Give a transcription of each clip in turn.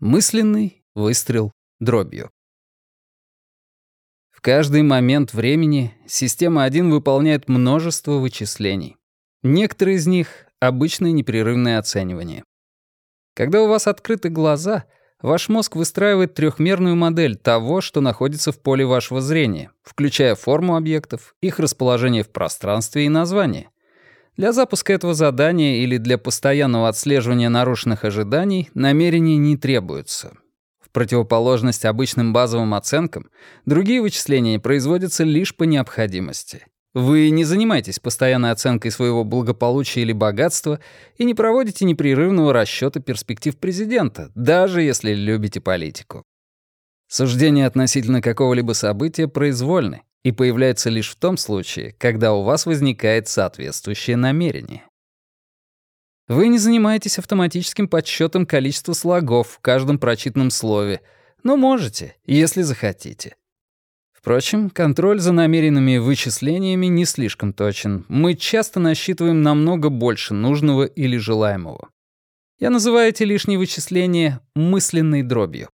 Мысленный выстрел дробью. В каждый момент времени система 1 выполняет множество вычислений. Некоторые из них — обычное непрерывное оценивание. Когда у вас открыты глаза, ваш мозг выстраивает трехмерную модель того, что находится в поле вашего зрения, включая форму объектов, их расположение в пространстве и название — для запуска этого задания или для постоянного отслеживания нарушенных ожиданий намерений не требуется. В противоположность обычным базовым оценкам, другие вычисления производятся лишь по необходимости. Вы не занимаетесь постоянной оценкой своего благополучия или богатства и не проводите непрерывного расчета перспектив президента, даже если любите политику. Суждения относительно какого-либо события произвольны, и появляется лишь в том случае, когда у вас возникает соответствующее намерение. Вы не занимаетесь автоматическим подсчетом количества слогов в каждом прочитанном слове, но можете, если захотите. Впрочем, контроль за намеренными вычислениями не слишком точен. Мы часто насчитываем намного больше нужного или желаемого. Я называю эти лишние вычисления мысленной дробью.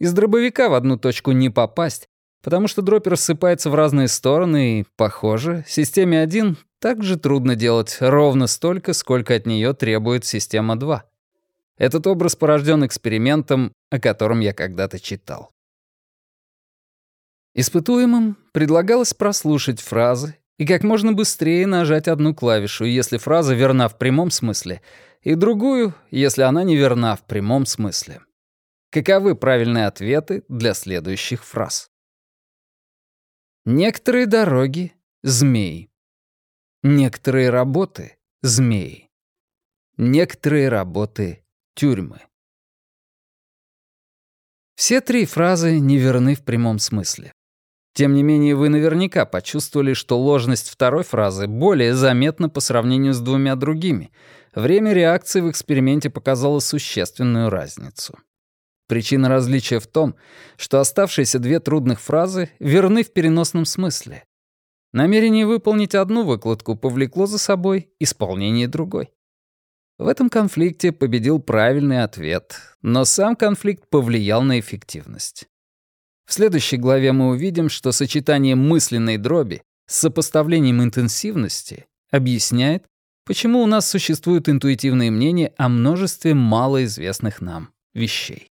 Из дробовика в одну точку не попасть, потому что дробь рассыпается в разные стороны, и, похоже, системе 1 также трудно делать ровно столько, сколько от нее требует система 2. Этот образ порожден экспериментом, о котором я когда-то читал. Испытуемым предлагалось прослушать фразы и как можно быстрее нажать одну клавишу, если фраза верна в прямом смысле, и другую, если она не верна в прямом смысле. Каковы правильные ответы для следующих фраз? Некоторые дороги — змеи. Некоторые работы — змеи. Некоторые работы — тюрьмы. Все три фразы неверны в прямом смысле. Тем не менее, вы наверняка почувствовали, что ложность второй фразы более заметна по сравнению с двумя другими. Время реакции в эксперименте показало существенную разницу. Причина различия в том, что оставшиеся две трудных фразы верны в переносном смысле. Намерение выполнить одну выкладку повлекло за собой исполнение другой. В этом конфликте победил правильный ответ, но сам конфликт повлиял на эффективность. В следующей главе мы увидим, что сочетание мысленной дроби с сопоставлением интенсивности объясняет, почему у нас существуют интуитивные мнения о множестве малоизвестных нам вещей.